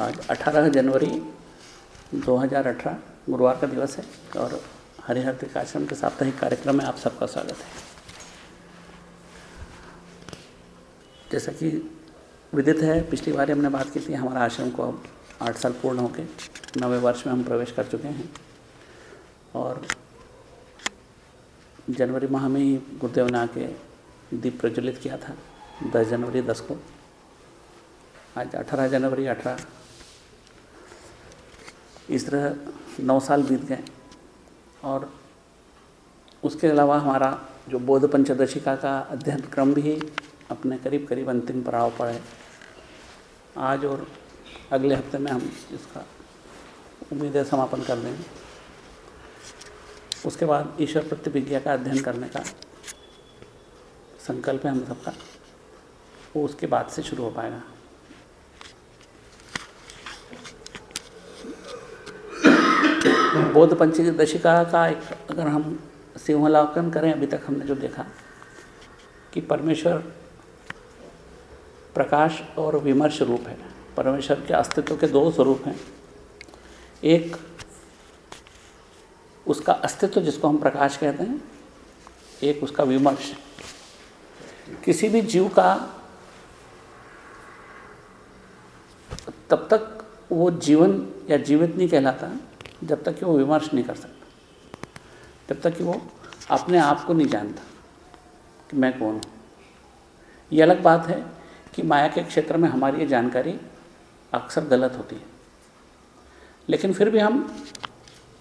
आज 18 जनवरी 2018 गुरुवार का दिवस है और हरिहर आश्रम के साप्ताहिक कार्यक्रम में आप सबका स्वागत है। जैसा कि विदित है, पिछली बार हमने बात की थी, हमारा आश्रम को अब आठ साल पूर्ण होकर नवे वर्ष में हम प्रवेश कर चुके हैं और जनवरी माह में ही गुरुदेव ने आके दीप प्रज्वलित किया था, दस जनवरी दस को। आज अठारह जनवरी अठारह इस तरह नौ साल बीत गए। और उसके अलावा हमारा जो बौद्ध पंचदशिका का अध्ययन क्रम भी अपने करीब करीब अंतिम पड़ाव पर है। आज और अगले हफ़्ते में हम इसका उम्मीद है समापन कर देंगे उसके बाद ईश्वर प्रतिविज्ञा का अध्ययन करने का संकल्प है हम सबका। वो उसके बाद से शुरू हो पाएगा। बौद्ध पंचमी दशिका का एक, अगर हम सिंहलाकन करें, अभी तक हमने जो देखा, कि परमेश्वर प्रकाश और विमर्श रूप है। परमेश्वर के अस्तित्व के दो स्वरूप हैं। एक, उसका अस्तित्व जिसको हम प्रकाश कहते हैं, एक उसका विमर्श। किसी भी जीव का, तब तक वो जीवन या जीवित नहीं कहलाता। जब तक कि वो विमर्श नहीं कर सकता। जब तक कि वो अपने आप को नहीं जानता कि मैं कौन हूँ। ये अलग बात है कि माया के क्षेत्र में हमारी ये जानकारी अक्सर गलत होती है। लेकिन फिर भी हम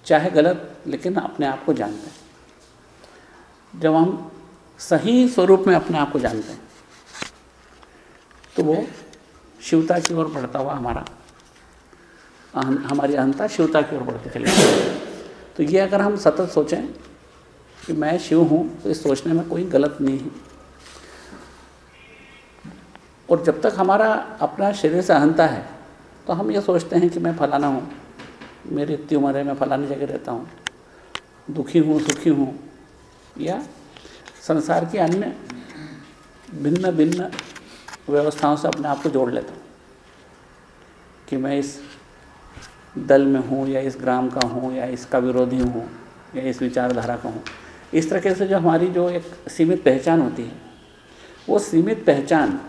चाहे गलत, लेकिन अपने आप को जानते हैं। जब हम सही स्वरूप में अपने आप को जानते हैं तो वो शिवता की ओर बढ़ता हुआ हमारा हमारी अहंता शिवता की ओर बढ़ती चली तो ये अगर हम सतत सोचें कि मैं शिव हूँ तो इस सोचने में कोई गलत नहीं है। और जब तक हमारा अपना शरीर से अहंता है तो हम ये सोचते हैं कि मैं फलाना हूँ, मेरी इतनी उम्र है, मैं फलानी जगह रहता हूँ, दुखी हूँ, सुखी हूँ, या संसार की अन्य भिन्न भिन्न व्यवस्थाओं से अपने आप को जोड़ लेता हूँ कि मैं इस दल में हूँ या इस ग्राम का हूँ या इसका विरोधी हूँ या इस विचारधारा का हूँ, इस तरीके से जो हमारी जो एक सीमित पहचान होती है, वो सीमित पहचान,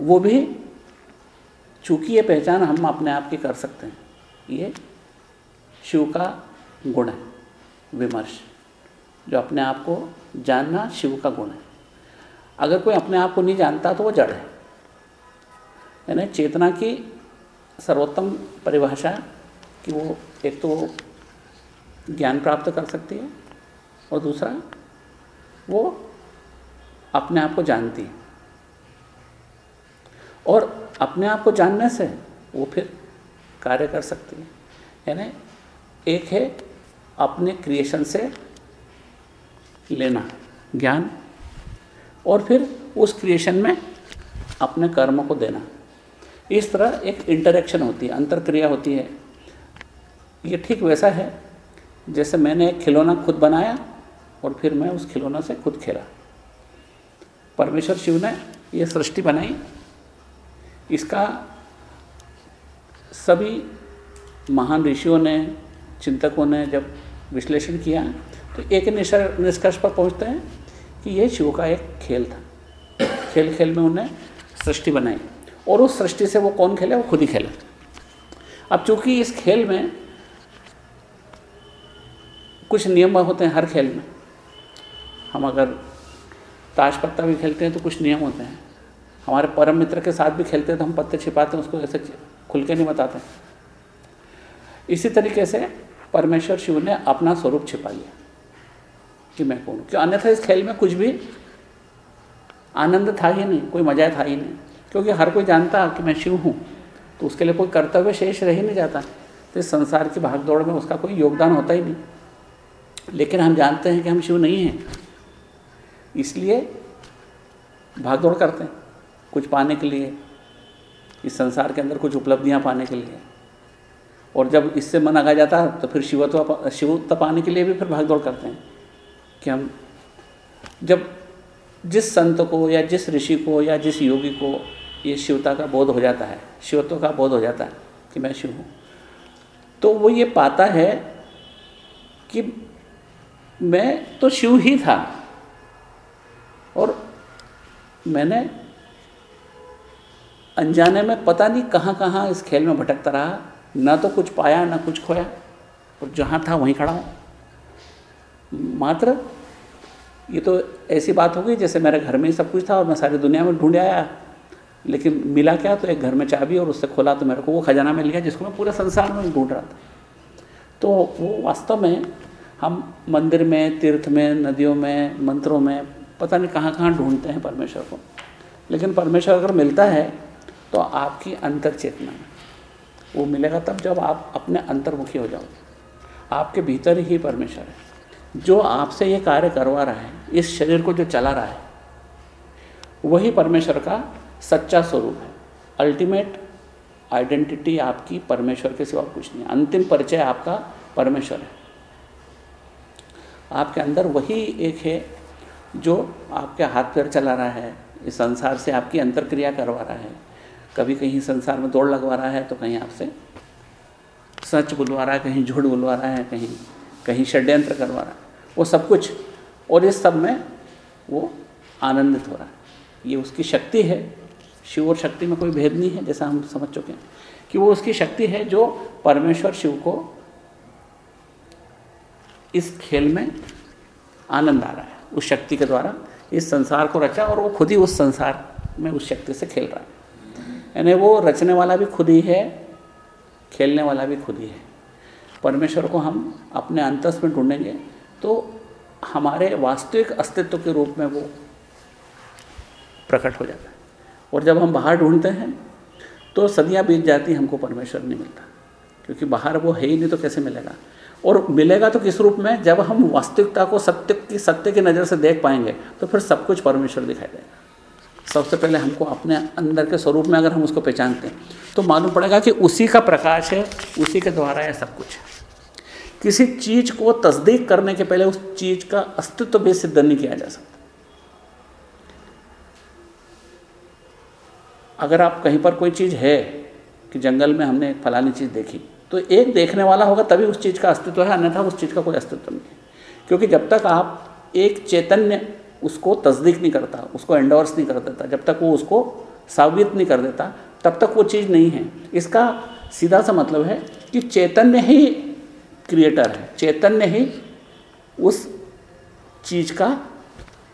वो भी चूँकि ये पहचान हम अपने आप की कर सकते हैं, ये शिव का गुण है, विमर्श, जो अपने आप को जानना शिव का गुण है। अगर कोई अपने आप को नहीं जानता तो वो जड़ है। यानी चेतना की सर्वोत्तम परिभाषा कि वो एक तो ज्ञान प्राप्त कर सकती है और दूसरा, वो अपने आप को जानती है। और अपने आप को जानने से वो फिर कार्य कर सकती है। यानी एक है अपने क्रिएशन से लेना, ज्ञान, और फिर उस क्रिएशन में अपने कर्म को देना। इस तरह एक इंटरेक्शन होती है अंतर क्रिया होती है। ये ठीक वैसा है, जैसे मैंने एक खिलौना खुद बनाया और फिर मैं उस खिलौना से खुद खेला। परमेश्वर शिव ने ये सृष्टि बनाई। इसका सभी महान ऋषियों ने, चिंतकों ने जब विश्लेषण किया तो एक निष्कर्ष पर पहुँचते हैं कि यह शिव का एक खेल था। खेल खेल में उन्हें सृष्टि बनाई। और उस सृष्टि से वो कौन खेले? वो खुद ही खेले। अब चूँकि इस खेल में कुछ नियम होते हैं हर खेल में, हम अगर ताश पत्ता भी खेलते हैं तो कुछ नियम होते हैं। हमारे परम मित्र के साथ भी खेलते हैं तो हम पत्ते छिपाते हैं, उसको ऐसे खुल के नहीं बताते। इसी तरीके से परमेश्वर शिव ने अपना स्वरूप छिपा लिया कि मैं कौन क्यों? अन्यथा इस खेल में कुछ भी आनंद था ही नहीं, कोई मज़ा था ही नहीं। क्योंकि हर कोई जानता कि मैं शिव हूँ तो उसके लिए कोई कर्तव्य शेष रह ही नहीं जाता। तो इस संसार की भागदौड़ में उसका कोई योगदान होता ही नहीं। लेकिन हम जानते हैं कि हम शिव नहीं हैं। इसलिए भागदौड़ करते हैं, कुछ पाने के लिए, इस संसार के अंदर कुछ उपलब्धियाँ पाने के लिए। और जब इससे मन आगा जाता है तो फिर शिवत्व शिवत्व पाने के लिए भी फिर भागदौड़ करते हैं कि हम जब जिस संत को या जिस ऋषि को या जिस योगी को ये शिवता का बोध हो जाता है, शिवत्व का बोध हो जाता है कि मैं शिव हूँ। तो वो ये पाता है कि मैं तो शिव ही था और मैंने अनजाने में पता नहीं कहाँ कहाँ इस खेल में भटकता रहा, ना तो कुछ पाया, ना कुछ खोया और जहाँ था वहीं खड़ा हूँ। मात्र ये तो ऐसी बात हो गई जैसे मेरे घर में ही सब कुछ था और मैं सारी दुनिया में ढूंढ आया। लेकिन मिला क्या? तो एक घर में चाबी और उससे खोला तो मेरे को वो खजाना मिल गया जिसको मैं पूरे संसार में ढूंढ रहा था। तो वो वास्तव में हम मंदिर में, तीर्थ में, नदियों में, मंत्रों में पता नहीं कहाँ कहाँ ढूंढते हैं परमेश्वर को। लेकिन परमेश्वर अगर मिलता है तो आपकी अंतर चेतना में वो मिलेगा तब जब आप अपने अंतर्मुखी हो जाओगे। आपके भीतर ही परमेश्वर है। जो आपसे ये कार्य करवा रहा है, इस शरीर को जो चला रहा है, वही परमेश्वर का सच्चा स्वरूप है। अल्टीमेट आइडेंटिटी आपकी परमेश्वर के सिवा कुछ नहीं अंतिम परिचय आपका परमेश्वर है। आपके अंदर वही एक है जो आपके हाथ पैर चला रहा है, इस संसार से आपकी अंतरक्रिया करवा रहा है। कभी कहीं संसार में दौड़ लगवा रहा है तो कहीं आपसे सच बुलवा रहा है, कहीं झूठ बुलवा रहा है, कहीं कहीं षड्यंत्र करवा रहा है। वो सब कुछ, और इस सब में वो आनंदित हो रहा है। ये उसकी शक्ति है। शिव और शक्ति में कोई भेद नहीं है, जैसा हम समझ चुके हैं कि वो उसकी शक्ति है जो परमेश्वर शिव को इस खेल में आनंद आ रहा है। उस शक्ति के द्वारा इस संसार को रचा और वो खुद ही उस संसार में उस शक्ति से खेल रहा है। यानी वो रचने वाला भी खुद ही है, खेलने वाला भी खुद ही है। परमेश्वर को हम अपने अंतस में ढूंढेंगे तो हमारे वास्तविक अस्तित्व के रूप में वो प्रकट हो जाता है। और जब हम बाहर ढूंढते हैं तो सदियाँ बीत जाती हमको परमेश्वर नहीं मिलता। क्योंकि बाहर वो है ही नहीं तो कैसे मिलेगा? और मिलेगा तो किस रूप में? जब हम वास्तविकता को सत्य की सत्य की नज़र से देख पाएँगे तो फिर सब कुछ परमेश्वर दिखाई देगा। सबसे पहले हमको अपने अंदर के स्वरूप में अगर हम उसको पहचानते हैं तो मालूम पड़ेगा कि उसी का प्रकाश है, उसी के द्वारा है सब कुछ किसी चीज़ को तस्दीक करने के पहले उस चीज़ का अस्तित्व भी सिद्ध नहीं किया जा सकता। अगर आप कहीं पर कोई चीज़ है कि जंगल में हमने एक फलानी चीज़ देखी तो एक देखने वाला होगा तभी उस चीज़ का अस्तित्व है, अन्यथा उस चीज़ का कोई अस्तित्व नहीं है। क्योंकि जब तक आप एक चैतन्य उसको तस्दीक नहीं करता, उसको एंडोर्स नहीं कर देता, जब तक वो उसको साबित नहीं कर देता, तब तक वो चीज़ नहीं है। इसका सीधा सा मतलब है कि चैतन्य ही क्रिएटर है। चैतन्य ही उस चीज़ का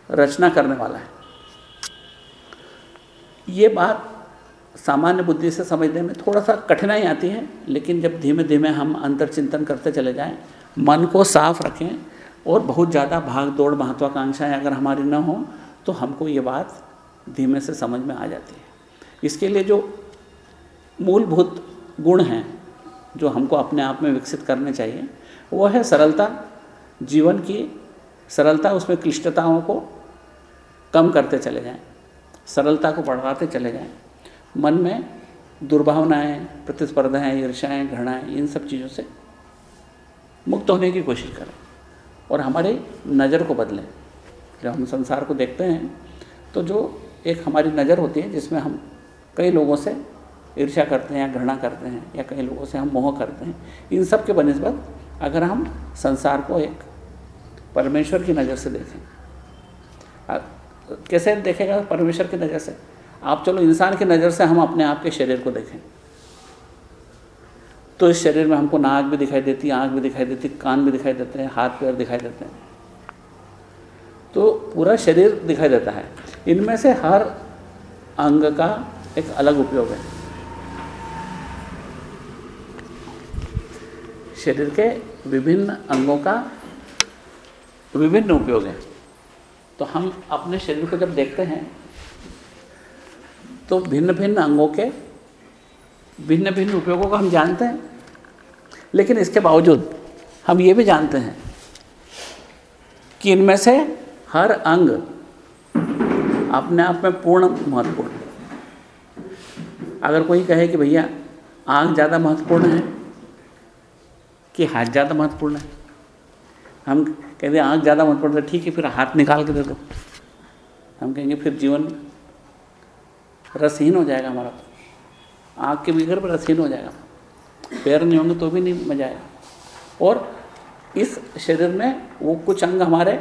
रचना करने वाला है। ये बात सामान्य बुद्धि से समझने में थोड़ा सा कठिनाई आती है, लेकिन जब धीमे धीमे हम अंतर चिंतन करते चले जाएँ, मन को साफ़ रखें और बहुत ज़्यादा भाग दौड़ महत्वाकांक्षाएँ अगर हमारी न हो तो हमको ये बात धीमे से समझ में आ जाती है। इसके लिए जो मूलभूत गुण हैं जो हमको अपने आप में विकसित करने चाहिए, वो है सरलता। जीवन की सरलता, उसमें क्लिष्टताओं को कम करते चले जाएँ, सरलता को बढ़ाते चले जाएँ। मन में दुर्भावनाएँ, प्रतिस्पर्धाएँ ईर्षाएँ घृणाएँ, इन सब चीज़ों से मुक्त होने की कोशिश करें और हमारे नज़र को बदलें। जब हम संसार को देखते हैं तो जो एक हमारी नज़र होती है, जिसमें हम कई लोगों से ईर्ष्या करते हैं या घृणा करते हैं, या कई लोगों से हम मोह करते हैं, इन सब के बनस्बत अगर हम संसार को एक परमेश्वर की नज़र से देखें। कैसे देखेगा परमेश्वर की नज़र से? आप चलो इंसान की नज़र से हम अपने आप के शरीर को देखें। तो इस शरीर में हमको नाक भी दिखाई देती है, आँख भी दिखाई देती कान भी दिखाई देते हैं, हाथ पैर दिखाई देते हैं। तो पूरा शरीर दिखाई देता है। इनमें से हर अंग का एक अलग उपयोग है। शरीर के विभिन्न अंगों का विभिन्न उपयोग है। तो हम अपने शरीर को जब देखते हैं तो भिन्न भिन्न अंगों के भिन्न भिन्न उपयोगों को हम जानते हैं। लेकिन इसके बावजूद हम ये भी जानते हैं कि इनमें से हर अंग अपने आप में पूर्ण महत्वपूर्ण अगर कोई कहे कि भैया, आँख ज़्यादा महत्वपूर्ण है कि हाथ ज़्यादा महत्वपूर्ण है। हम कहते हैं, आँख ज़्यादा महत्वपूर्ण है, ठीक है, फिर हाथ निकाल के दे दो। हम कहेंगे, फिर जीवन रसहीन हो जाएगा हमारा तो। आँख के बिगड़ पर रसहीन हो जाएगा। पैर नहीं होंगे तो भी नहीं मज़ा आएगा। और इस शरीर में वो कुछ अंग हमारे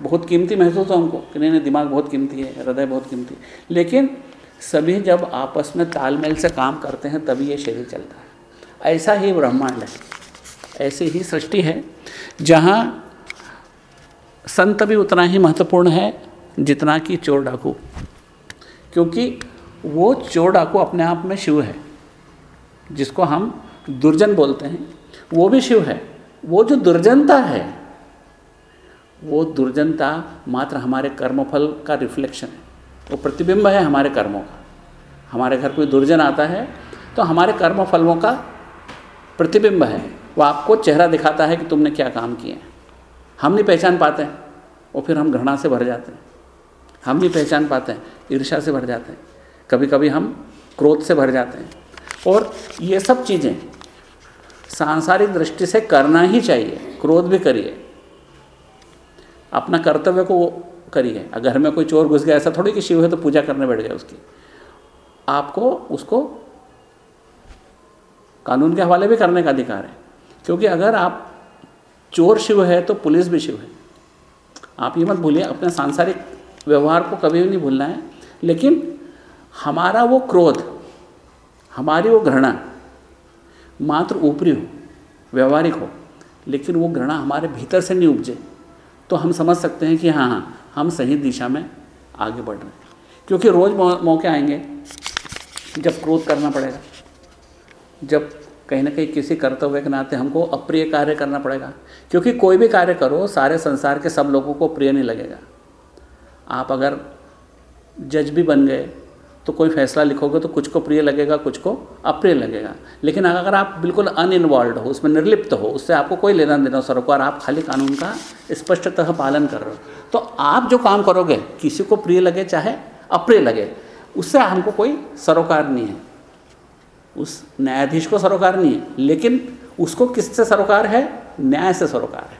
बहुत कीमती महसूस हो हमको। कि नहीं, दिमाग बहुत कीमती है, हृदय बहुत कीमती है। लेकिन सभी जब आपस में तालमेल से काम करते हैं, तभी ये शरीर चलता है। ऐसा ही ब्रह्मांड है। ऐसी ही सृष्टि है, जहाँ संत भी उतना ही महत्वपूर्ण है जितना कि चोर डाकू। क्योंकि वो चोर डाकू अपने आप में शिव है, जिसको हम दुर्जन बोलते हैं, वो भी शिव है। वो जो दुर्जनता है, वो दुर्जनता मात्र हमारे कर्मफल का रिफ्लेक्शन है। वो प्रतिबिंब है हमारे कर्मों का। हमारे घर कोई दुर्जन आता है तो हमारे कर्म फलों का प्रतिबिंब है। वो आपको चेहरा दिखाता है कि तुमने क्या काम किए हैं। हम नहीं पहचान पाते हैं, और फिर हम घृणा से भर जाते हैं। हम नहीं पहचान पाते हैं ईर्षा से भर जाते हैं। कभी कभी हम क्रोध से भर जाते हैं। और ये सब चीज़ें सांसारिक दृष्टि से करना ही चाहिए, क्रोध भी करिए। अपना कर्तव्य को करिए। घर में कोई चोर घुस गया, ऐसा थोड़ी कि शिव है तो पूजा करने बैठ गया उसकी। आपको उसको कानून के हवाले भी करने का अधिकार है। क्योंकि अगर आप चोर शिव है तो पुलिस भी शिव है। आप ये मत भूलिए, अपने सांसारिक व्यवहार को कभी भी नहीं भूलना है। लेकिन हमारा वो क्रोध, हमारी वो घृणा मात्र ऊपरी हो, व्यवहारिक हो, लेकिन वो घृणा हमारे भीतर से नहीं उपजे तो हम समझ सकते हैं कि हाँ हाँ हम सही दिशा में आगे बढ़ रहे हैं। क्योंकि रोज़ मौके आएँगे, जब क्रोध करना पड़ेगा, जब कहीं ना कहीं किसी कर्तव्य के नाते हमको अप्रिय कार्य करना पड़ेगा। क्योंकि कोई भी कार्य करो, सारे संसार के सब लोगों को प्रिय नहीं लगेगा। आप अगर जज भी बन गए तो कोई फैसला लिखोगे तो कुछ को प्रिय लगेगा, कुछ को अप्रिय लगेगा। लेकिन अगर आप बिल्कुल अनइन्वॉल्व हो, उसमें निर्लिप्त हो, उससे आपको कोई लेना देना सरोकार आप खाली कानून का स्पष्टतः पालन कर रहे हो तो आप जो काम करोगे, किसी को प्रिय लगे, चाहे अप्रिय लगे, उससे हमको कोई सरोकार नहीं है। उस न्यायाधीश को सरोकार नहीं है, लेकिन उसको किससे सरोकार है? न्याय से सरोकार है।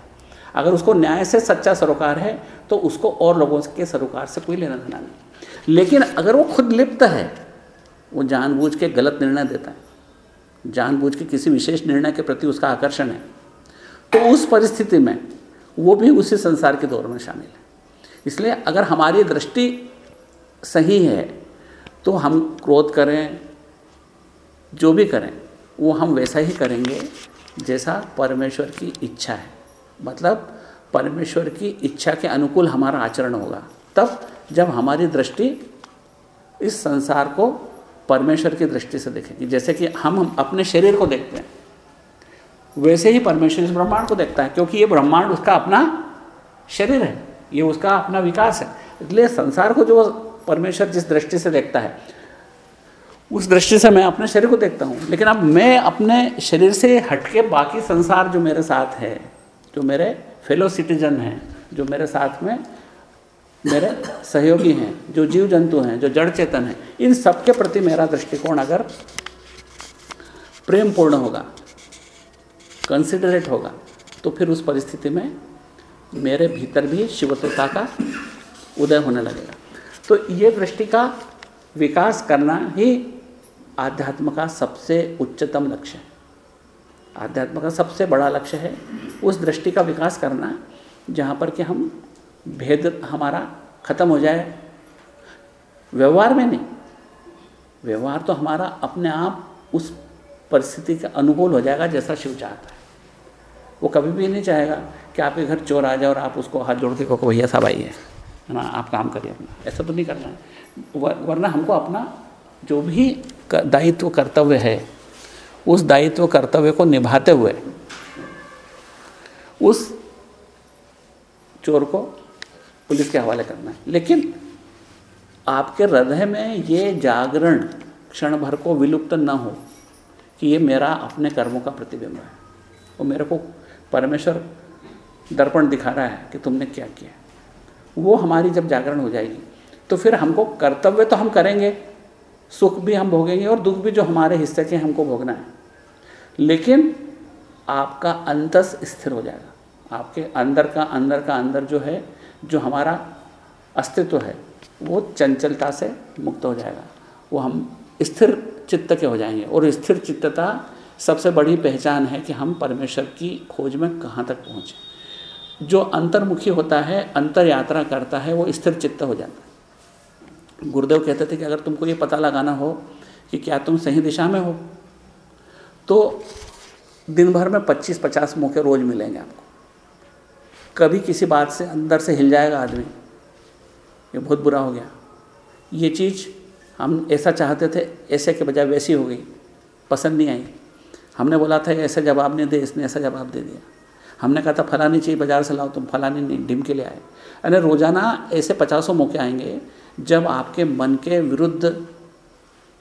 अगर उसको न्याय से सच्चा सरोकार है तो उसको और लोगों के सरोकार से कोई लेना देना नहीं। लेकिन अगर वो खुद लिप्त है, वो जानबूझ के गलत निर्णय देता है। जानबूझ के किसी विशेष निर्णय के प्रति उसका आकर्षण है। तो उस परिस्थिति में वो भी उसी संसार के दौर में शामिल है। इसलिए अगर हमारी दृष्टि सही है तो हम क्रोध करें जो भी करें, वो हम वैसा ही करेंगे जैसा परमेश्वर की इच्छा है। मतलब परमेश्वर की इच्छा के अनुकूल हमारा आचरण होगा। तब जब हमारी दृष्टि इस संसार को परमेश्वर की दृष्टि से देखेगी। जैसे कि हम हम अपने शरीर को देखते हैं। वैसे ही परमेश्वर इस ब्रह्मांड को देखता है, क्योंकि ये ब्रह्मांड उसका अपना शरीर है। ये उसका अपना विकास है। इसलिए संसार को जो परमेश्वर जिस दृष्टि से देखता है उस दृष्टि से मैं अपने शरीर को देखता हूँ। लेकिन अब मैं अपने शरीर से हटके बाकी संसार जो मेरे साथ है, जो मेरे फेलो सिटीजन हैं, जो मेरे साथ में मेरे सहयोगी हैं, जो जीव जंतु हैं, जो जड़ चेतन हैं, इन सब के प्रति मेरा दृष्टिकोण अगर प्रेम पूर्ण होगा कंसिडरेट होगा तो फिर उस परिस्थिति में मेरे भीतर भी शिवत्वता का उदय होने लगेगा। तो ये दृष्टि का विकास करना ही आध्यात्म का सबसे उच्चतम लक्ष्य है। आध्यात्म का सबसे बड़ा लक्ष्य है उस दृष्टि का विकास करना, जहाँ पर कि हम भेद हमारा खत्म हो जाए। व्यवहार में नहीं, व्यवहार तो हमारा अपने आप उस परिस्थिति का अनुकूल हो जाएगा जैसा शिव चाहता है। वो कभी भी नहीं चाहेगा कि आपके घर चोर आ जाए और आप उसको हाथ जोड़ के कहो भैया साहब आइए, है ना, आप काम करिए अपना। ऐसा तो नहीं करना है। वरना हमको अपना जो भी दायित्व कर्तव्य है। उस दायित्व कर्तव्य को निभाते हुए, उस चोर को पुलिस के हवाले करना है। लेकिन आपके हृदय में ये जागरण क्षण भर को विलुप्त न हो कि ये मेरा अपने कर्मों का प्रतिबिंब है। वो मेरे को परमेश्वर दर्पण दिखा रहा है कि तुमने क्या किया वो हमारी जब जागरण हो जाएगी तो फिर हमको कर्तव्य तो हम करेंगे सुख भी हम भोगेंगे और दुख भी जो हमारे हिस्से के हमको भोगना है। लेकिन आपका अंतस स्थिर हो जाएगा। आपके अंदर का अंदर का अंदर जो है, जो हमारा अस्तित्व है, वो चंचलता से मुक्त हो जाएगा। वो हम स्थिर चित्त के हो जाएँगे और स्थिर चित्तता सबसे बड़ी पहचान है कि हम परमेश्वर की खोज में कहाँ तक पहुँचे। जो अंतर्मुखी होता है अंतर यात्रा करता है, वो स्थिर चित्त हो जाता है। गुरुदेव कहते थे कि अगर तुमको ये पता लगाना हो कि क्या तुम सही दिशा में हो तो दिन भर में 25-50 मौके रोज मिलेंगे आपको। कभी किसी बात से अंदर से हिल जाएगा आदमी। ये बहुत बुरा हो गया। ये चीज़ हम ऐसा चाहते थे, ऐसे के बजाय वैसी हो गई। पसंद नहीं आई। हमने बोला था, ऐसा जवाब नहीं दे। इसने ऐसा जवाब दे दिया। हमने कहा था, फलानी चीज़ बाज़ार से लाओ तुम, फलानी नहीं, ढिम के ले आए। अरे रोज़ाना ऐसे पचासों मौके आएँगे जब आपके मन के विरुद्ध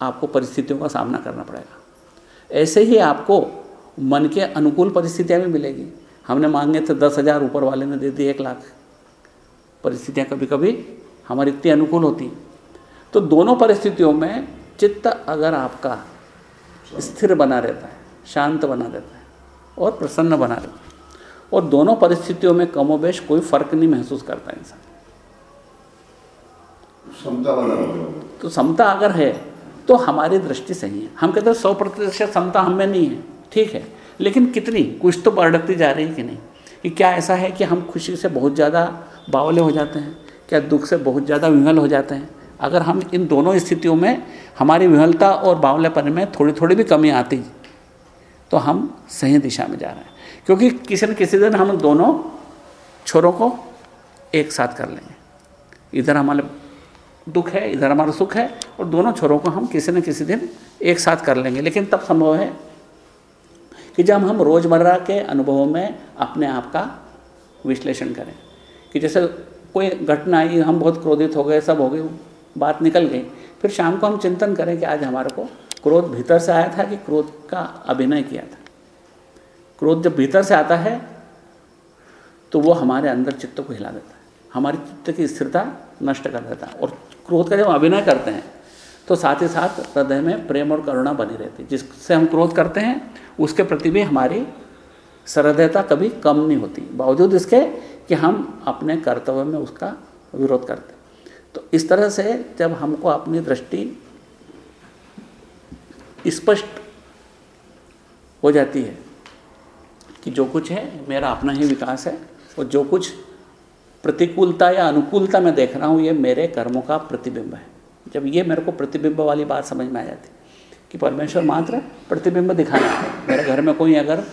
आपको परिस्थितियों का सामना करना पड़ेगा। ऐसे ही आपको मन के अनुकूल परिस्थितियाँ भी मिलेगी। हमने मांगे थे दस हज़ार ऊपर वाले ने दे दी एक लाख। परिस्थितियाँ कभी कभी हमारी इतनी अनुकूल होती तो दोनों परिस्थितियों में चित्त अगर आपका स्थिर बना रहता है, शांत बना रहता है और प्रसन्न बना रहता है, और दोनों परिस्थितियों में कमोबेश कोई फ़र्क नहीं महसूस करता इंसान। क्षमता बना तो समता अगर है तो हमारी दृष्टि सही है। हम कहते हैं सौ प्रतिशत समता हमें नहीं है, ठीक है। लेकिन कितनी? कुछ तो बढ़ती जा रही है कि नहीं? कि क्या ऐसा है कि हम खुशी से बहुत ज़्यादा बावले हो जाते हैं? क्या दुख से बहुत ज़्यादा विहल हो जाते हैं? अगर हम इन दोनों स्थितियों में हमारी विहलता और बावलेपन में थोड़ी थोड़ी भी कमी आती तो हम सही दिशा में जा रहे हैं। क्योंकि किसी न किसी दिन हम दोनों छोरों को एक साथ कर लेंगे। इधर हमारे दुख है, इधर हमारा सुख है, और दोनों छोरों को हम किसी न किसी दिन एक साथ कर लेंगे। लेकिन तब संभव है कि जब हम रोज़मर्रा के अनुभवों में अपने आप का विश्लेषण करें, कि जैसे कोई घटना आई, हम बहुत क्रोधित हो गए, सब हो गए बात निकल गई, फिर शाम को हम चिंतन करें कि आज हमारे को क्रोध भीतर से आया था कि क्रोध का अभिनय किया था। क्रोध जब भीतर से आता है तो वो हमारे अंदर चित्त को हिला देता है, हमारी चित्त की स्थिरता नष्ट कर देता है, और क्रोध का जब अभिनय करते हैं तो साथ ही साथ हृदय में प्रेम और करुणा बनी रहती है। जिससे हम क्रोध करते हैं, उसके प्रति भी हमारी सरदयता कभी कम नहीं होती। बावजूद इसके कि हम अपने कर्तव्य में उसका विरोध करते तो इस तरह से जब हमको अपनी दृष्टि स्पष्ट हो जाती है कि जो कुछ है, मेरा अपना ही विकास है, और जो कुछ प्रतिकूलता या अनुकूलता मैं देख रहा हूँ, ये मेरे कर्मों का प्रतिबिंब है। जब ये मेरे को प्रतिबिंब वाली बात समझ में आ जाती कि परमेश्वर मात्र प्रतिबिंब दिखाना है, मेरे घर में कोई अगर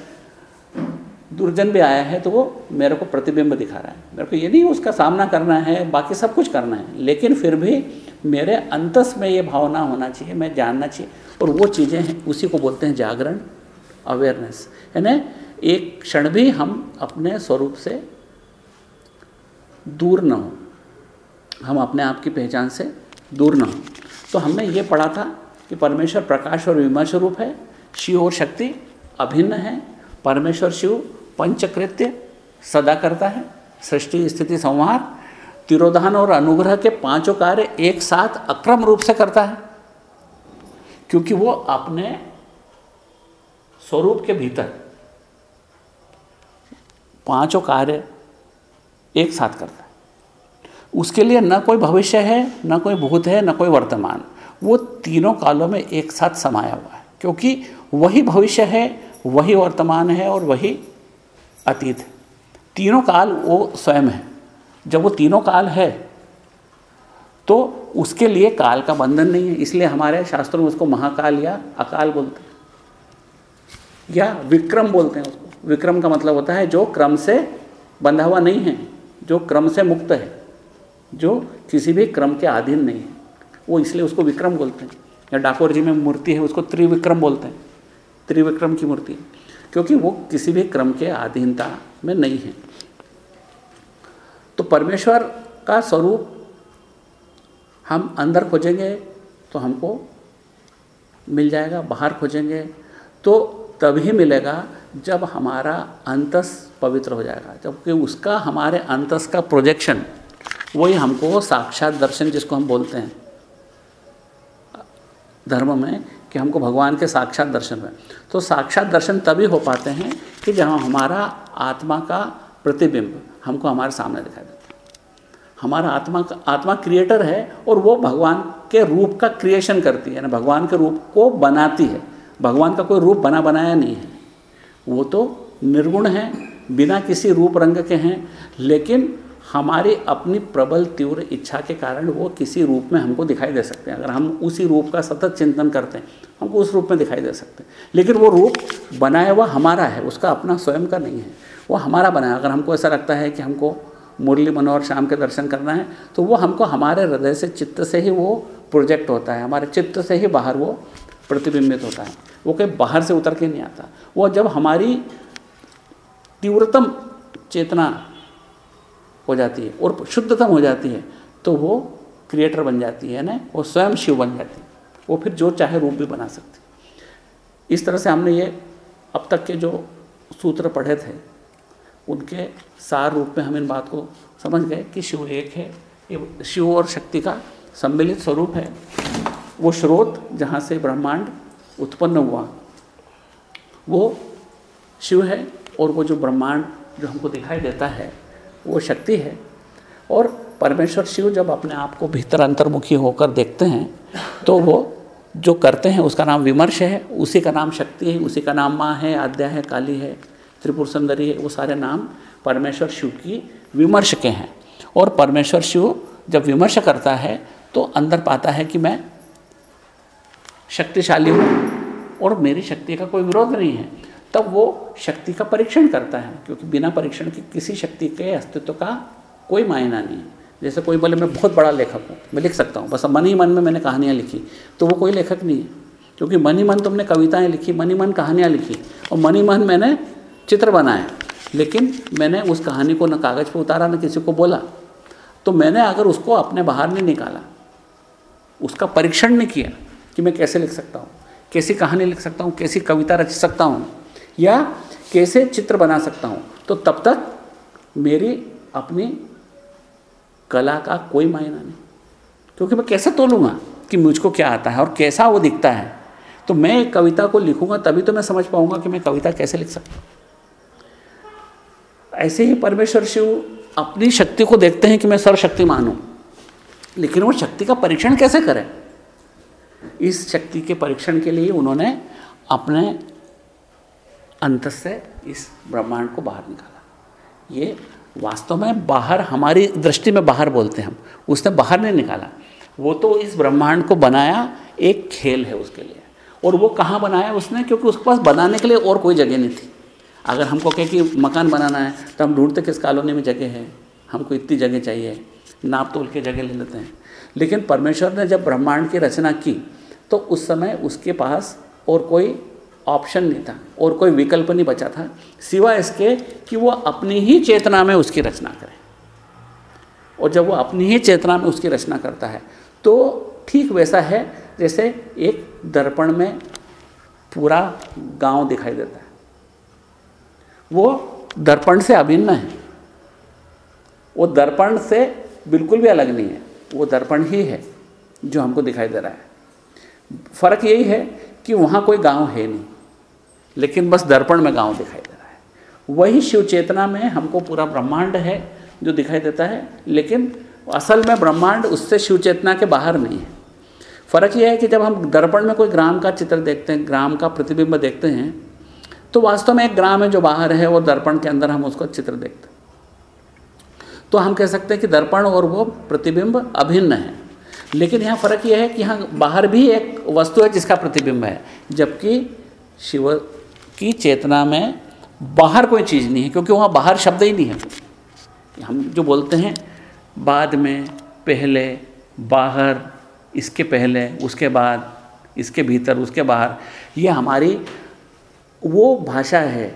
दुर्जन भी आया है तो वो मेरे को प्रतिबिंब दिखा रहा है। मेरे को ये नहीं उसका सामना करना है, बाकी सब कुछ करना है, लेकिन फिर भी मेरे अंतस में ये भावना होना चाहिए, मैं जानना चाहिए। और वो चीज़ें हैं, उसी को बोलते हैं जागरण अवेयरनेस यानी एक क्षण भी हम अपने स्वरूप से दूर न हो। हम अपने आप की पहचान से दूर न हो। तो हमने ये पढ़ा था कि परमेश्वर प्रकाश और विमर्श रूप है, शिव और शक्ति अभिन्न है। परमेश्वर शिव पंचकृत्य सदा करता है, सृष्टि, स्थिति, संहार, तिरोधान और अनुग्रह के पाँचों कार्य एक साथ अक्रम रूप से करता है। क्योंकि वो अपने स्वरूप के भीतर पाँचों कार्य एक साथ करता है। उसके लिए न कोई भविष्य है, न कोई भूत है, न कोई वर्तमान। वो तीनों कालों में एक साथ समाया हुआ है, क्योंकि वही भविष्य है, वही वर्तमान है और वही अतीत है। तीनों काल वो स्वयं है। जब वो तीनों काल है तो उसके लिए काल का बंधन नहीं है। इसलिए हमारे शास्त्रों में उसको महाकाल या अकाल बोलते हैं। या विक्रम बोलते हैं उसको। विक्रम का मतलब होता है जो क्रम से बंधा हुआ नहीं है। जो क्रम से मुक्त है, जो किसी भी क्रम के अधीन नहीं है, वो इसलिए उसको विक्रम बोलते हैं। या डाकोर जी में मूर्ति है, उसको त्रिविक्रम बोलते हैं। त्रिविक्रम की मूर्ति क्योंकि वो किसी भी क्रम के अधीनता में नहीं है। तो परमेश्वर का स्वरूप हम अंदर खोजेंगे तो हमको मिल जाएगा, बाहर खोजेंगे। तो तभी मिलेगा जब हमारा अंतस पवित्र हो जाएगा। जबकि उसका, हमारे अंतस का प्रोजेक्शन वही हमको साक्षात दर्शन जिसको हम बोलते हैं, धर्म में कि हमको भगवान के साक्षात दर्शन में। तो साक्षात दर्शन तभी हो पाते हैं कि जहाँ हमारा आत्मा का प्रतिबिंब हमको हमारे सामने दिखाई देता है। हमारा आत्मा का, आत्मा क्रिएटर है और वो भगवान के रूप का क्रिएशन करती है ना भगवान के रूप को बनाती है। भगवान का कोई रूप बना बनाया नहीं है। वो तो निर्गुण है, बिना किसी रूप रंग के हैं, लेकिन हमारी अपनी प्रबल, तीव्र इच्छा के कारण वो किसी रूप में हमको दिखाई दे सकते हैं। अगर हम उसी रूप का सतत चिंतन करते हैं, हमको उस रूप में दिखाई दे सकते हैं। लेकिन वो रूप बनाया हुआ हमारा है, उसका अपना स्वयं का नहीं है। वो हमारा बनाया अगर हमको ऐसा लगता है कि हमको मुरली मनोहर शाम के दर्शन करना है तो वो हमको हमारे हृदय से, चित्त से ही वो प्रोजेक्ट होता है। हमारे चित्त से ही बाहर वो प्रतिबिंबित होता है। वो कहीं बाहर से उतर के नहीं आता। वो जब हमारी तीव्रतम चेतना हो जाती है और शुद्धतम हो जाती है तो वो क्रिएटर बन जाती है ना वो स्वयं शिव बन जाती है। वो फिर जो चाहे रूप भी बना सकती है। इस तरह से हमने ये अब तक के जो सूत्र पढ़े थे, उनके सार रूप में हम इन बात को समझ गए कि शिव एक है। शिव और शक्ति का सम्मिलित स्वरूप है। वो स्रोत जहाँ से ब्रह्मांड उत्पन्न हुआ, वो शिव है और वो जो ब्रह्मांड जो हमको दिखाई देता है, वो शक्ति है। और परमेश्वर शिव जब अपने आप को भीतर अंतर्मुखी होकर देखते हैं तो वो जो करते हैं, उसका नाम विमर्श है, उसी का नाम शक्ति है, उसी का नाम माँ है, आद्या है, काली है, त्रिपुर सुंदरी है, वो सारे नाम परमेश्वर शिव की विमर्श के हैं। और परमेश्वर शिव जब विमर्श करता है तो अंदर पाता है कि मैं शक्तिशाली हूँ और मेरी शक्ति का कोई विरोध नहीं है, तब वो शक्ति का परीक्षण करता है, क्योंकि बिना परीक्षण के किसी शक्ति के अस्तित्व का कोई मायना नहीं है। जैसे कोई बोले, मैं बहुत बड़ा लेखक हूँ, मैं लिख सकता हूँ। बस मन ही मन में मैंने कहानियाँ लिखी तो वो कोई लेखक नहीं है, क्योंकि मन ही मन तुमने कविताएँ लिखी, मन ही मन कहानियाँ लिखी और मन ही मन मैंने चित्र बनाए लेकिन मैंने उस कहानी को न कागज़ पर उतारा, न किसी को बोला तो मैंने अगर उसको अपने बाहर नहीं निकाला, उसका परीक्षण नहीं किया कि मैं कैसे लिख सकता हूँ? कैसी कहानी लिख सकता हूँ? कैसी कविता रच सकता हूँ? या कैसे चित्र बना सकता हूँ? तो तब तक मेरी अपनी कला का कोई मायना नहीं। क्योंकि मैं कैसे तोलूँगा कि मुझको क्या आता है और कैसा वो दिखता है? तो मैं एक कविता को लिखूँगा, तभी तो मैं समझ पाऊँगा कि मैं कविता कैसे लिख सकता हूँ। ऐसे ही परमेश्वर शिव अपनी शक्ति को देखते हैं कि मैं सर्वशक्तिमान हूँ। लेकिन वो शक्ति का परीक्षण कैसे करें? इस शक्ति के परीक्षण के लिए उन्होंने अपने अंत से इस ब्रह्मांड को बाहर निकाला। ये वास्तव में बाहर हमारी दृष्टि में बाहर बोलते हैं हम। उसने बाहर नहीं निकाला। वो तो इस ब्रह्मांड को बनाया एक खेल है उसके लिए। और वो कहाँ बनाया उसने? क्योंकि उसके पास बनाने के लिए और कोई जगह नहीं थी। अगर हमको कहे कि मकान बनाना है तो हम ढूंढते किस कॉलोनी में जगह है। हमको इतनी जगह चाहिए। नाप तोल के जगह ले लेते हैं। लेकिन परमेश्वर ने जब ब्रह्मांड की रचना की तो उस समय उसके पास और कोई ऑप्शन नहीं था, और कोई विकल्प नहीं बचा था सिवा इसके कि वो अपनी ही चेतना में उसकी रचना करे। और जब वो अपनी ही चेतना में उसकी रचना करता है तो ठीक वैसा है जैसे एक दर्पण में पूरा गाँव दिखाई देता है। वो दर्पण से अभिन्न है। वो दर्पण से बिल्कुल भी अलग नहीं है। वो दर्पण ही है, जो हमको दिखाई दे रहा है। फ़र्क यही है कि वहाँ कोई गाँव है नहीं, लेकिन बस दर्पण में गाँव दिखाई दे रहा है। वही शिव चेतना में हमको पूरा ब्रह्मांड है जो दिखाई देता है, लेकिन असल में ब्रह्मांड उससे शिव चेतना के बाहर नहीं है। फ़र्क यह है कि जब हम दर्पण में कोई ग्राम का चित्र देखते हैं, ग्राम का प्रतिबिंब देखते हैं तो वास्तव में एक ग्राम है जो बाहर है वो दर्पण के अंदर हम उसको चित्र देखते हैं। तो हम कह सकते हैं कि दर्पण और वो प्रतिबिंब अभिन्न है। लेकिन यहाँ फ़र्क यह है कि यहाँ बाहर भी एक वस्तु है जिसका प्रतिबिंब है, जबकि शिव की चेतना में बाहर कोई चीज़ नहीं है, क्योंकि वहाँ बाहर शब्द ही नहीं है। हम जो बोलते हैं, बाद में, पहले, बाहर, इसके पहले, उसके बाद, इसके भीतर, उसके बाहर, ये हमारी वो भाषा है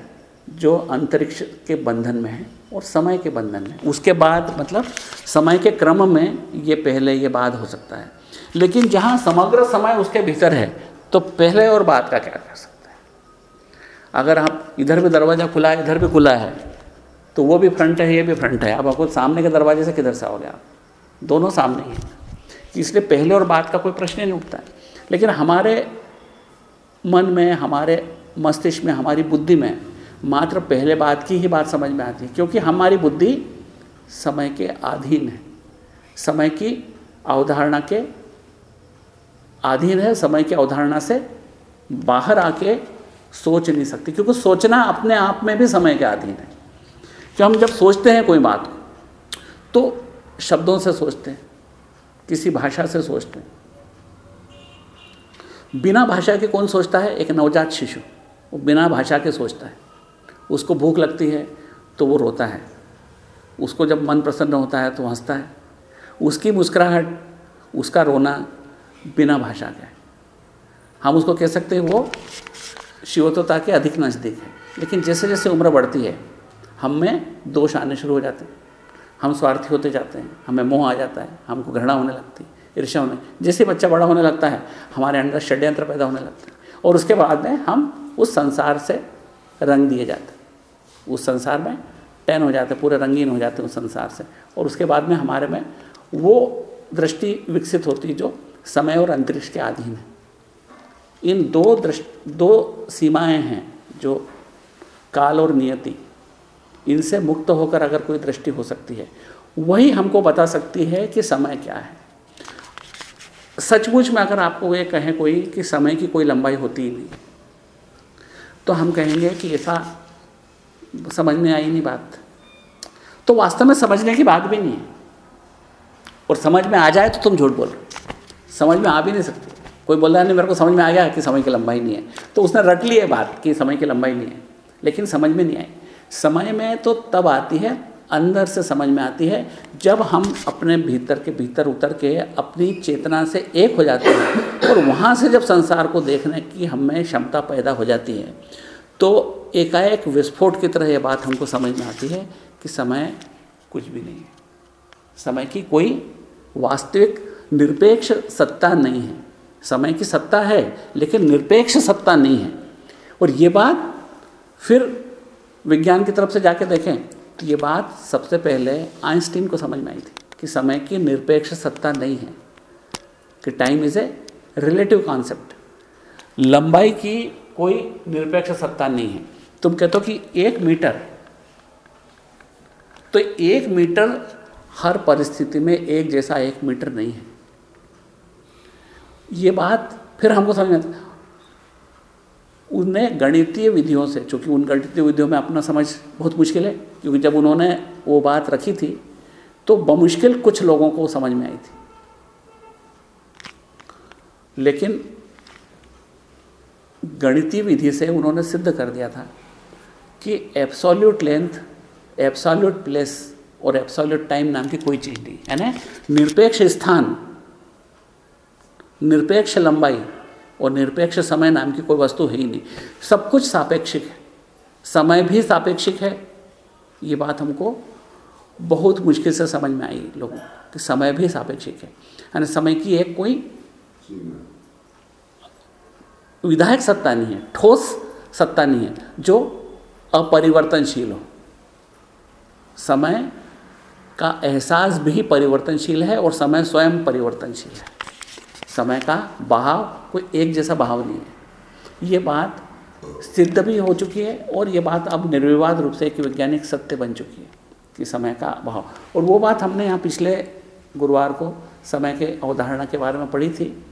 जो अंतरिक्ष के बंधन में है। और समय के बंधन में। उसके बाद मतलब समय के क्रम में ये पहले, ये बाद हो सकता है। लेकिन जहाँ समग्र समय उसके भीतर है तो पहले और बाद का क्या कर सकते हैं? अगर आप इधर भी दरवाज़ा खुला है, इधर भी खुला है तो वो भी फ्रंट है, ये भी फ्रंट है। अब आपको सामने के दरवाजे से किधर से आओगे आप? दोनों सामने ही हैं। इसलिए पहले और बाद का कोई प्रश्न ही नहीं उठता है। लेकिन हमारे मन में, हमारे मस्तिष्क में, हमारी बुद्धि में मात्र पहले बात की ही बात समझ में आती है, क्योंकि हमारी बुद्धि समय के अधीन है। समय की अवधारणा के अधीन है, समय की अवधारणा से बाहर आके सोच नहीं सकती, क्योंकि सोचना अपने आप में भी समय के अधीन है। कि हम जब सोचते हैं कोई बात को तो शब्दों से सोचते हैं, किसी भाषा से सोचते हैं। बिना भाषा के कौन सोचता है? एक नवजात शिशु, वो बिना भाषा के सोचता है। उसको भूख लगती है तो वो रोता है। उसको जब मन प्रसन्न होता है तो हंसता है। उसकी मुस्कुराहट, उसका रोना बिना भाषा के हम उसको कह सकते हैं, वो शिवत्वता के अधिक नज़दीक है। लेकिन जैसे जैसे उम्र बढ़ती है, हम में दोष आने शुरू हो जाते हैं। हम स्वार्थी होते जाते हैं, हमें मोह आ जाता है, हमको घृणा होने लगती है, ईर्ष्या होने जैसे बच्चा बड़ा होने लगता है, हमारे अंदर षड्यंत्र पैदा होने लगते हैं। और उसके बाद में हम उस संसार से रंग दिए जाते हैं। उस संसार में टैन हो जाते पूरे रंगीन हो जाते उस संसार से। और उसके बाद में हमारे में वो दृष्टि विकसित होती जो समय और अंतरिक्ष के अधीन है। इन दो दृष्टि, दो सीमाएँ हैं जो काल और नियति, इनसे मुक्त होकर अगर कोई दृष्टि हो सकती है, वही हमको बता सकती है कि समय क्या है। सचमुच में अगर आपको ये कहें कोई कि समय की कोई लंबाई होती ही नहीं तो हम कहेंगे कि ऐसा समझ में आई नहीं बात। तो वास्तव में समझने की बात भी नहीं है। और समझ में आ जाए तो तुम झूठ बोल समझ में आ भी नहीं सकते। कोई बोल रहा नहीं, मेरे को समझ में आ गया कि समय की लंबाई नहीं है। तो उसने रट ली है बात कि समय की लंबाई नहीं है। लेकिन समझ में नहीं आई। समय में तो तब आती है, अंदर से समझ में आती है, जब हम अपने भीतर के, भीतर उतर के अपनी चेतना से एक हो जाते हैं और वहाँ से जब संसार को देखने की हमें क्षमता पैदा हो जाती है तो एकाएक विस्फोट की तरह ये बात हमको समझ में आती है कि समय कुछ भी नहीं है। समय की कोई वास्तविक निरपेक्ष सत्ता नहीं है। समय की सत्ता है, लेकिन निरपेक्ष सत्ता नहीं है। और ये बात फिर विज्ञान की तरफ़ से जाके देखें तो ये बात सबसे पहले आइंस्टीन को समझ में आई थी कि समय की निरपेक्ष सत्ता नहीं है, कि time is a relative concept लंबाई की कोई निरपेक्ष सत्ता नहीं है। तुम कहते हो कि एक मीटर। तो एक मीटर हर परिस्थिति में एक जैसा एक मीटर नहीं है। ये बात फिर हमको समझ में उन्हें गणितीय विधियों से, चूँकि उन गणितीय विधियों में अपना समझ बहुत मुश्किल है, क्योंकि जब उन्होंने वो बात रखी थी तो बमुश्किल कुछ लोगों को समझ में आई थी। लेकिन गणितीय विधि से उन्होंने सिद्ध कर दिया था कि एब्सोल्यूट लेंथ एब्सोल्यूट प्लेस और एब्सोल्यूट टाइम नाम की कोई चीज़ नहीं, है ना? निरपेक्ष स्थान, निरपेक्ष लंबाई और निरपेक्ष समय नाम की कोई वस्तु है ही नहीं। सब कुछ सापेक्षिक है। समय भी सापेक्षिक है। ये बात हमको बहुत मुश्किल से समझ में आई लोगों कि समय भी सापेक्षिक है। यानी समय की एक कोई विधायक सत्ता नहीं है, ठोस सत्ता नहीं है, जो अपरिवर्तनशील हो। समय का एहसास भी परिवर्तनशील है और समय स्वयं परिवर्तनशील है। समय का बहाव कोई एक जैसा बहाव नहीं है। ये बात सिद्ध भी हो चुकी है और ये बात अब निर्विवाद रूप से एक वैज्ञानिक सत्य बन चुकी है कि समय का बहाव। और वो बात हमने यहाँ पिछले गुरुवार को समय के अवधारणा के बारे में पढ़ी थी।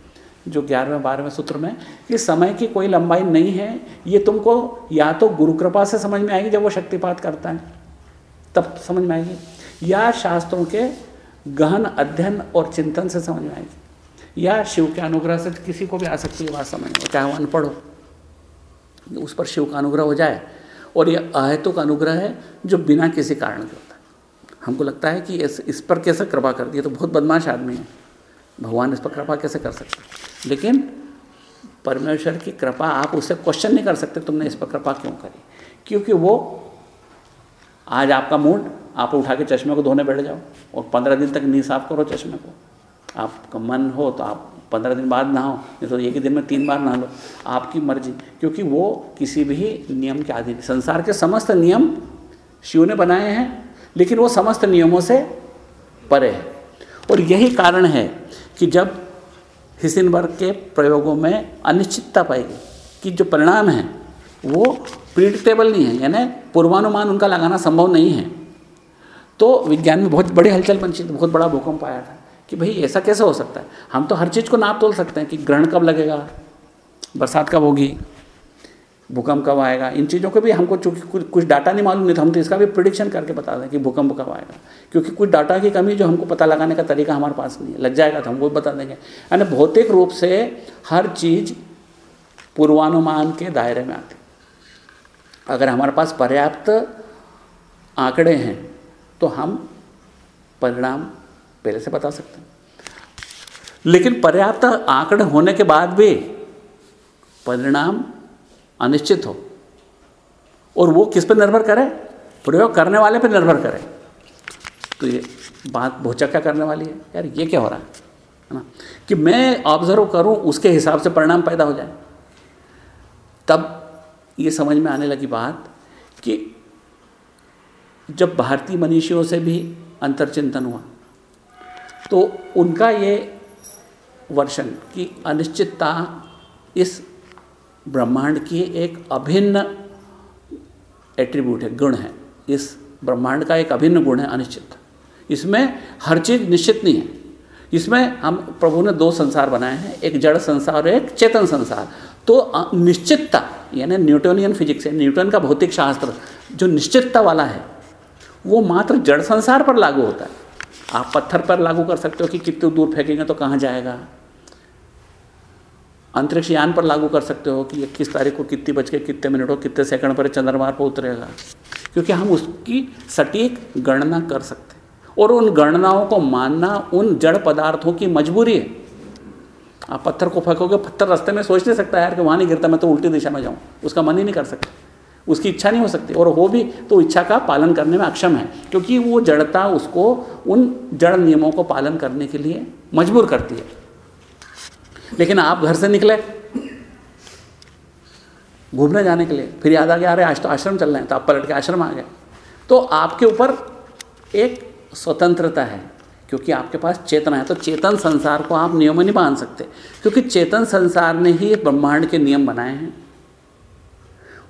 जो ग्यारहवें, बारहवें सूत्र में, कि समय की कोई लंबाई नहीं है, ये तुमको या तो गुरु कृपा से समझ में आएगी जब वो शक्तिपात करता है। तब समझ में आएगी। या शास्त्रों के गहन अध्ययन और चिंतन से समझ में आएगी। या शिव के अनुग्रह से किसी को भी आ सकती है बात समझ में, चाहे वो अनपढ़ हो। उस पर शिव का अनुग्रह हो जाए, और ये अहेतुक अनुग्रह है जो बिना किसी कारण के होता है। हमको लगता है कि इस इस पर कैसे कृपा कर दी तो बहुत बदमाश आदमी है। भगवान इस पर कृपा कैसे कर सकते लेकिन परमेश्वर की कृपा, आप उससे क्वेश्चन नहीं कर सकते, तुमने इस पर कृपा क्यों करी? क्योंकि वो आज आपका मूड, आप उठा के चश्मे को धोने बैठ जाओ और पंद्रह दिन तक नहीं साफ़ करो चश्मे को। आपका मन हो तो आप पंद्रह दिन बाद नहाओ, नहीं तो एक ही दिन में तीन बार नहा लो, आपकी मर्ज़ी। क्योंकि वो किसी भी नियम के अधीन, संसार के समस्त नियम शिव ने बनाए हैं, लेकिन वो समस्त नियमों से परे है। और यही कारण है कि जब हिसनबर्ग के प्रयोगों में अनिश्चितता पाएगी कि जो परिणाम है, वो प्रिडिक्टेबल नहीं है, यानी पूर्वानुमान उनका लगाना संभव नहीं है तो विज्ञान में बहुत बड़ी हलचल थी बहुत बड़ा भूकंप आया था कि भाई ऐसा कैसे हो सकता है? हम तो हर चीज़ को नाप तोल सकते हैं कि ग्रहण कब लगेगा, बरसात कब होगी भूकंप कब आएगा? इन चीज़ों को भी हमको चूँकि कुछ कुछ डाटा नहीं मालूम, नहीं था हम तो इसका भी प्रिडिक्शन करके बता दें कि भूकंप कब आएगा। क्योंकि कुछ डाटा की कमी जो हमको पता लगाने का तरीका हमारे पास नहीं है। लग जाएगा तो हम वो बता देंगे। यानी भौतिक रूप से हर चीज़ पूर्वानुमान के दायरे में आती अगर हमारे पास पर्याप्त आंकड़े हैं तो हम परिणाम पहले से बता सकते हैं। लेकिन पर्याप्त आंकड़े होने के बाद भी परिणाम अनिश्चित हो। और वो किस पर निर्भर करे? प्रयोग करने वाले पर निर्भर करे। तो ये बात भोचक्का करने वाली है? यार ये क्या हो रहा है? ना? कि मैं ऑब्ज़र्व करूँ, उसके हिसाब से परिणाम पैदा हो जाए। तब ये समझ में आने लगी बात कि जब भारतीय मनीषियों से भी अंतर्चिंतन हुआ तो उनका ये वर्षन की अनिश्चितता इस ब्रह्मांड की एक अभिन्न एट्रीब्यूट है, गुण है। इस ब्रह्मांड का एक अभिन्न गुण है, अनिश्चित। इसमें हर चीज़ निश्चित नहीं है। इसमें हम प्रभु ने दो संसार बनाए हैं, एक जड़ संसार और एक चेतन संसार। तो निश्चितता, यानी न्यूटोनियन फिजिक्स है, न्यूटन का भौतिक शास्त्र जो निश्चितता वाला है, वो मात्र जड़ संसार पर लागू होता है। आप पत्थर पर लागू कर सकते हो कि कितने दूर फेंकेंगे तो कहाँ जाएगा? अंतरिक्ष यान पर लागू कर सकते हो कि इक्कीस तारीख को कितनी बज के कितने मिनट हो, कितने सेकंड पर चंद्रमा पर उतरेगा। क्योंकि हम उसकी सटीक गणना कर सकते हैं। और उन गणनाओं को मानना उन जड़ पदार्थों की मजबूरी है। आप पत्थर को फेंकोगे, पत्थर रास्ते में सोच नहीं सकता यार कि वहाँ नहीं गिरता, मैं तो उल्टी दिशा में जाऊँ। उसका मन ही नहीं कर सकता। उसकी इच्छा नहीं हो सकती। और हो भी तो इच्छा का पालन करने में अक्षम है। क्योंकि वो जड़ता उसको उन जड़ नियमों को पालन करने के लिए मजबूर करती है। लेकिन आप घर से निकले, घूमने जाने के लिए, फिर याद आ गया, अरे आश्रम चल रहे हैं तो आप पलट के आश्रम आ गए। तो आपके ऊपर एक स्वतंत्रता है, क्योंकि आपके पास चेतना है तो चेतन संसार को आप नियम नहीं बाँध सकते, क्योंकि चेतन संसार ने ही ब्रह्मांड के नियम बनाए हैं।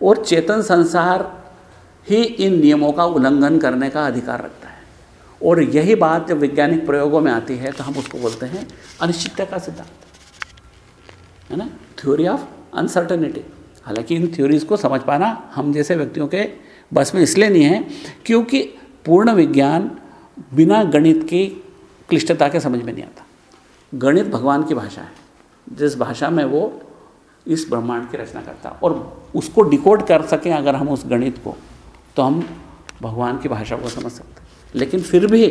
और चेतन संसार ही इन नियमों का उल्लंघन करने का अधिकार रखता है। और यही बात जब वैज्ञानिक प्रयोगों में आती है तो हम उसको बोलते हैं अनिश्चितता का सिद्धांत। है ना? थ्योरी ऑफ़ अनसर्टनिटी हालाँकि इन थ्योरीज को समझ पाना हम जैसे व्यक्तियों के बस में इसलिए नहीं है क्योंकि पूर्ण विज्ञान बिना गणित की क्लिष्टता के समझ में नहीं आता। गणित भगवान की भाषा है। जिस भाषा में वो इस ब्रह्मांड की रचना करता और उसको डिकोड कर सकें अगर हम उस गणित को तो हम भगवान की भाषा को समझ सकते लेकिन फिर भी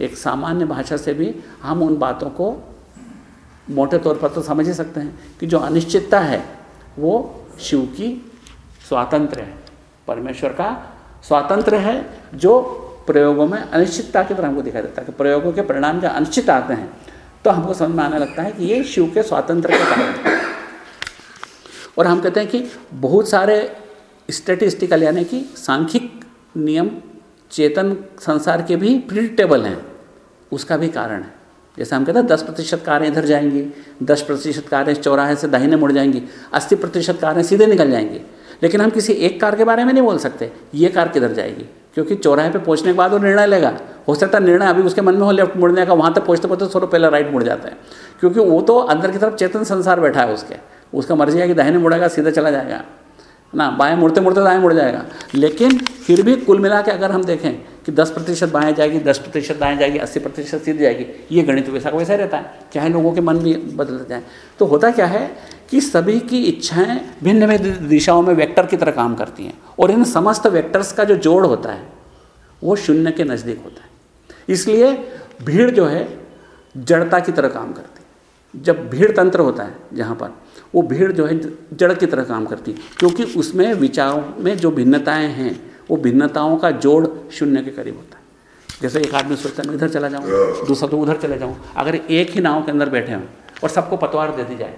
एक सामान्य भाषा से भी हम उन बातों को मोटे तौर पर तो समझ ही सकते हैं कि जो अनिश्चितता है, वो शिव की स्वातंत्र है। परमेश्वर का स्वातंत्र है, जो प्रयोगों में अनिश्चितता की तरह हमको दिखाई देता है। कि प्रयोगों के परिणाम जब अनिश्चित आते हैं तो हमको समझ में आने लगता है कि ये शिव के स्वातंत्र के कारण है। और हम कहते हैं कि बहुत सारे स्टेटिस्टिकल यानी कि सांख्यिक नियम, चेतन संसार के भी प्रिडिक्टेबल हैं, उसका भी कारण है। जैसे हम कहते हैं, दस प्रतिशत कारें इधर जाएँगी, दस प्रतिशत कारें चौराहे से दाहिने मुड़ जाएँगी, अस्सी प्रतिशत कारें सीधे निकल जाएँगी। लेकिन हम किसी एक कार के बारे में नहीं बोल सकते, ये कार किधर जाएगी? क्योंकि चौराहे पे पहुँचने के बाद वो निर्णय लेगा। हो सकता है निर्णय अभी उसके मन में हो, लेफ़्ट मुड़ने का, वहाँ तक पहुँचते पहुँचते थोड़ा पहले राइट मुड़ जाता है। क्योंकि वो तो अंदर की तरफ़ चेतन संसार बैठा है उसके। उसका मर्ज़ी है कि दाहिने मुड़ेगा, सीधा चला जाएगा। ना, बाएँ मुड़ते मुड़ते दाएँ मुड़ जाएगा। लेकिन फिर भी कुल मिला के अगर हम देखें कि 10 प्रतिशत बाएँ जाएगी 10 प्रतिशत दाएँ जाएगी 80 प्रतिशत सीधी जाएगी। ये गणित वैसा वैसा रहता है, चाहे लोगों के मन भी बदल जाए। तो होता क्या है कि सभी की इच्छाएँ भिन्न भिन्न दिशाओं में वेक्टर की तरह काम करती हैं और इन समस्त वेक्टर्स का जो जोड़ होता है, वो शून्य के नज़दीक होता है। इसलिए भीड़ जो है, जड़ता की तरह काम करती है। जब भीड़ तंत्र होता है जहाँ पर, वो भीड़ जो है, जड़ की तरह काम करती है। क्योंकि उसमें विचारों में जो भिन्नताएँ हैं वो भिन्नताओं का जोड़ शून्य के करीब होता है। जैसे एक आदमी सोचता है मैं इधर चला जाऊँ दूसरा तो उधर चले जाऊँ। अगर एक ही नाव के अंदर बैठे हों और सबको पतवार दे दी जाए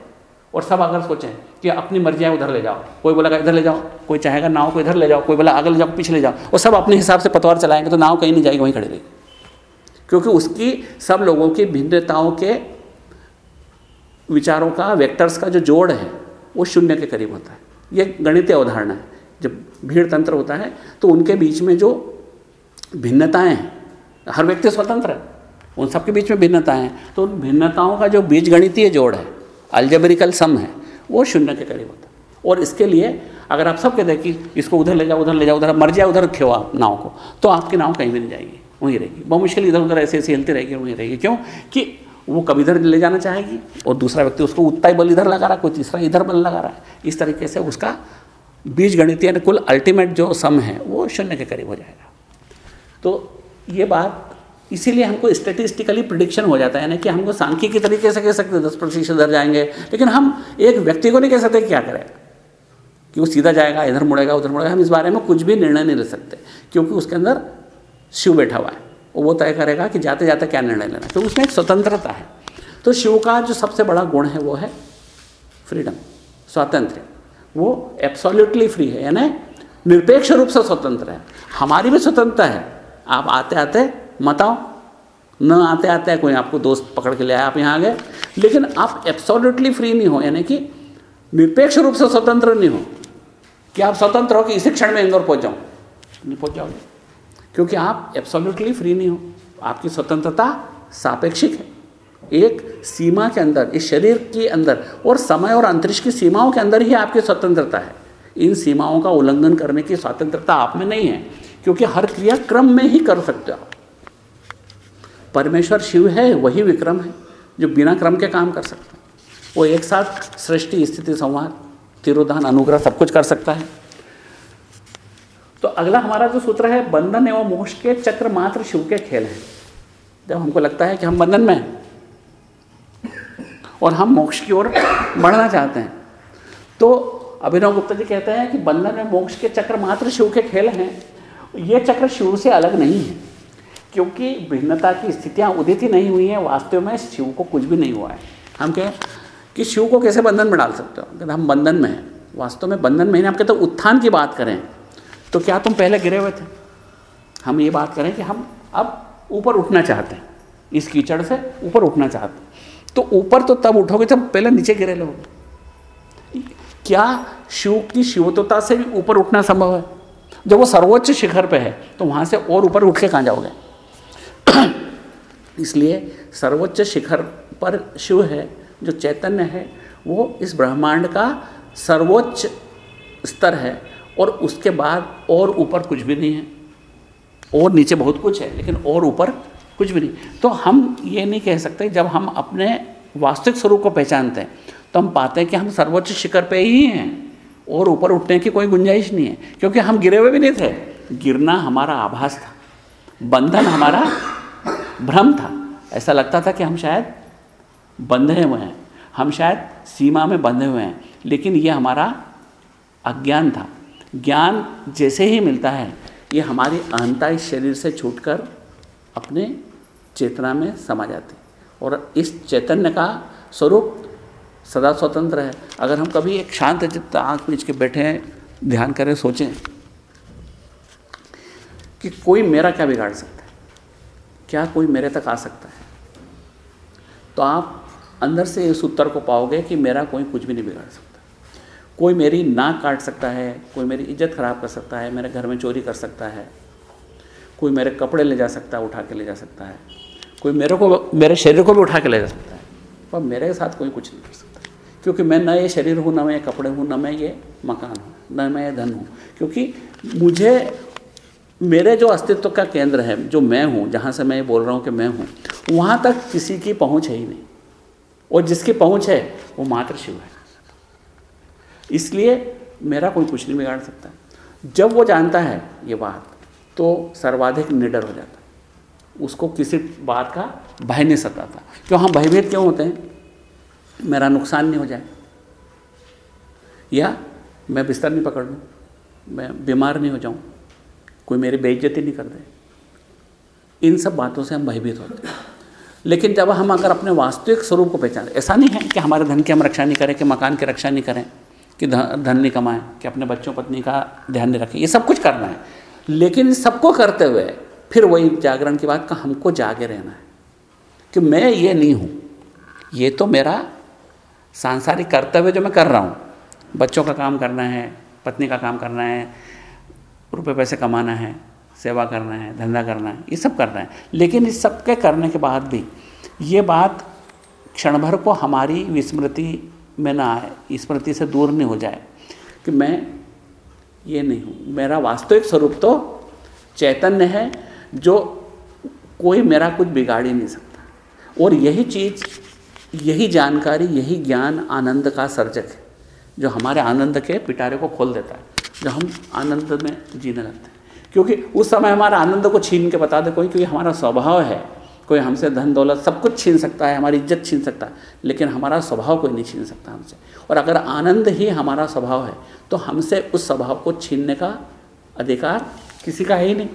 और सब अगर सोचें कि अपनी मर्ज़ी है उधर ले जाओ कोई बोलेगा इधर ले जाओ। कोई चाहेगा नाव को इधर ले जाओ। कोई बोला आगे ले जाओ पीछे ले जाओ। और सब अपने हिसाब से पतवार चलाएँगे तो नाव कहीं नहीं जाएगी वहीं खड़े रहेगी। क्योंकि उसकी सब लोगों की भिन्नताओं के विचारों का वेक्टर्स का जो जोड़ है वो शून्य के करीब होता है। ये गणितीय अवधारणा है। जब भीड़ तंत्र होता है तो उनके बीच में जो भिन्नताएँ हैं, हर व्यक्ति स्वतंत्र है, उन सबके बीच में भिन्नताएँ हैं तो उन भिन्नताओं का जो बीज गणितीय जोड़ है अल्जबरिकल सम है, वो शून्य के करीब होता है। और इसके लिए अगर आप सब कि इसको उधर ले जाओ, उधर ले जाओ, उधर मर जाए, उधर रखे आप नाव को तो आपकी नाव कहीं भी नहीं जाएगी, वहीं रहेगी। बहुत मुश्किल इधर उधर ऐसे ऐसे हिलती रहेगी, वहीं रहेगी। क्यों? कि वो कभी इधर ले जाना चाहेगी, और दूसरा व्यक्ति उसको उतना ही बल इधर लगा रहा है कोई तीसरा इधर बल लगा रहा है। इस तरीके से उसका बीज गणित यानी कुल अल्टीमेट जो सम है, वो शून्य के करीब हो जाएगा। तो ये बात इसीलिए हमको स्टेटिस्टिकली प्रिडिक्शन हो जाता है, यानी कि हमको सांख्यिकी तरीके से कह सकते हैं, दस प्रतिशत इधर जाएँगे, लेकिन हम एक व्यक्ति को नहीं कह सकते क्या करेगा कि वो सीधा जाएगा, इधर मुड़ेगा, उधर मुड़ेगा, हम इस बारे में कुछ भी निर्णय नहीं ले सकते, क्योंकि उसके अंदर शिव बैठा हुआ है वो तय करेगा कि जाते जाते क्या निर्णय लेना तो उसमें एक स्वतंत्रता है। तो शिव का जो सबसे बड़ा गुण है, वो है फ्रीडम स्वातंत्र वो एब्सोल्युटली फ्री है, यानी निरपेक्ष रूप से स्वतंत्र है। हमारी भी स्वतंत्रता है। आप आते आते मत आओ। न आते आते कोई आपको दोस्त पकड़ के ले आया आप यहाँ आ गए। लेकिन आप एब्सोल्युटली फ्री नहीं हो, यानी कि निरपेक्ष रूप से स्वतंत्र नहीं हो। कि आप स्वतंत्र हो कि इसी क्षण में इंदौर पहुँच जाऊँ नहीं पहुँच जाओगे। क्योंकि आप एब्सोल्युटली फ्री नहीं हो। आपकी स्वतंत्रता सापेक्षिक है। एक सीमा के अंदर, इस शरीर के अंदर और समय और अंतरिक्ष की सीमाओं के अंदर ही आपकी स्वतंत्रता है। इन सीमाओं का उल्लंघन करने की स्वतंत्रता आप में नहीं है, क्योंकि हर क्रिया क्रम में ही कर सकते हो। परमेश्वर शिव है, वही विक्रम है, जो बिना क्रम के काम कर सकता है। वो एक साथ सृष्टि, स्थिति, संवाद तिरुदान अनुग्रह सब कुछ कर सकता है। तो अगला हमारा जो सूत्र है, बंधन एवं मोक्ष के चक्र मात्र शिव के खेल हैं। जब हमको लगता है कि हम बंधन में हैं और हम मोक्ष की ओर बढ़ना चाहते हैं। तो अभिनव गुप्ता जी कहते हैं कि बंधन में मोक्ष के चक्र मात्र शिव के खेल हैं। ये चक्र शिव से अलग नहीं है, क्योंकि भिन्नता की स्थितियाँ उदित ही नहीं हुई हैं। वास्तव में शिव को कुछ भी नहीं हुआ है। हम कहें कि शिव को कैसे बंधन में डाल सकते हो? कहते हम बंधन में हैं, वास्तव में बंधन में ही आप कहते तो उत्थान की बात करें तो क्या तुम पहले गिरे हुए थे? हम ये बात करें कि हम अब ऊपर उठना चाहते हैं। इस कीचड़ से ऊपर उठना चाहते हैं। तो ऊपर तो तब उठोगे जब पहले नीचे गिरे लोग। क्या शिव की शिवत्वता से भी ऊपर उठना संभव है? जब वो सर्वोच्च शिखर पे है तो वहाँ से और ऊपर उठ के कहाँ जाओगे? इसलिए सर्वोच्च शिखर पर शिव है, जो चैतन्य है, वो इस ब्रह्मांड का सर्वोच्च स्तर है और उसके बाद और ऊपर कुछ भी नहीं है। और नीचे बहुत कुछ है, लेकिन और ऊपर कुछ भी नहीं। तो हम ये नहीं कह सकते, जब हम अपने वास्तविक स्वरूप को पहचानते हैं तो हम पाते हैं कि हम सर्वोच्च शिखर पे ही हैं और ऊपर उठने की कोई गुंजाइश नहीं है, क्योंकि हम गिरे हुए भी नहीं थे। गिरना हमारा आभास था, बंधन हमारा भ्रम था। ऐसा लगता था कि हम शायद बंधे हुए हैं, हम शायद सीमा में बंधे हुए हैं, लेकिन ये हमारा अज्ञान था। ज्ञान जैसे ही मिलता है, ये हमारी अहंता इस शरीर से छूटकर अपने चेतना में समा जाती और इस चैतन्य का स्वरूप सदा स्वतंत्र है। अगर हम कभी एक शांत चित्त आँख मीच के बैठे हैं, ध्यान करें, सोचें कि कोई मेरा क्या बिगाड़ सकता है? क्या कोई मेरे तक आ सकता है? तो आप अंदर से इस उत्तर को पाओगे कि मेरा कोई कुछ भी नहीं बिगाड़ सकता। कोई मेरी नाक काट सकता है, कोई मेरी इज़्ज़त खराब कर सकता है, मेरे घर में चोरी कर सकता है कोई मेरे कपड़े ले जा सकता है, उठा के ले जा सकता है। कोई मेरे को, मेरे शरीर को भी उठा के ले जा सकता है। पर मेरे साथ कोई कुछ नहीं कर सकता। क्योंकि मैं न ये शरीर हूँ, न मैं ये कपड़े हूँ, न मैं ये मकान हूँ, न मैं ये धन हूँ। क्योंकि मुझे, मेरे जो अस्तित्व का केंद्र है, जो मैं हूँ, जहाँ से मैं ये बोल रहा हूँ कि मैं हूँ, वहाँ तक किसी की पहुँच है ही नहीं। और जिसकी पहुँच है, वो मात्र शिव है। इसलिए मेरा कोई कुछ नहीं बिगाड़ सकता। जब वो जानता है ये बात तो सर्वाधिक निडर हो जाता। उसको किसी बात का भय नहीं सताता। क्यों? हम भयभीत क्यों होते हैं? मेरा नुकसान नहीं हो जाए। या मैं बिस्तर नहीं पकड़ लूँ, मैं बीमार नहीं हो जाऊँ, कोई मेरी बेइज्जती नहीं कर दे। इन सब बातों से हम भयभीत होते हैं। लेकिन जब हम अगर अपने वास्तविक स्वरूप को पहचान, ऐसा नहीं है कि हमारे धन की हम रक्षा नहीं करें, कि मकान की रक्षा नहीं करें, कि धन नहीं कमाएँ, कि अपने बच्चों पत्नी का ध्यान नहीं रखें, ये सब कुछ करना है। लेकिन सबको करते हुए फिर वही जागरण की बात का हमको जागे रहना है कि मैं ये नहीं हूँ। ये तो मेरा सांसारिक कर्तव्य जो मैं कर रहा हूँ। बच्चों का काम करना है, पत्नी का काम करना है, रुपए पैसे कमाना है, सेवा करना है, धंधा करना है, ये सब करना है। लेकिन इस सब के करने के बाद भी ये बात क्षण भर को हमारी विस्मृति में ना आए, स्मृति से दूर नहीं हो जाए कि मैं ये नहीं हूँ। मेरा वास्तविक स्वरूप तो चैतन्य है, जो कोई मेरा कुछ बिगाड़ ही नहीं सकता। और यही चीज़, यही जानकारी, यही ज्ञान आनंद का सर्जक है, जो हमारे आनंद के पिटारे को खोल देता है, जो हम आनंद में जीने लगते हैं। क्योंकि उस समय हमारा आनंद को छीन के बता दे कोई, क्योंकि हमारा स्वभाव है। कोई हमसे धन दौलत सब कुछ छीन सकता है, हमारी इज़्ज़त छीन सकता है, लेकिन हमारा स्वभाव कोई नहीं छीन सकता हमसे। और अगर आनंद ही हमारा स्वभाव है तो हमसे उस स्वभाव को छीनने का अधिकार किसी का है ही नहीं।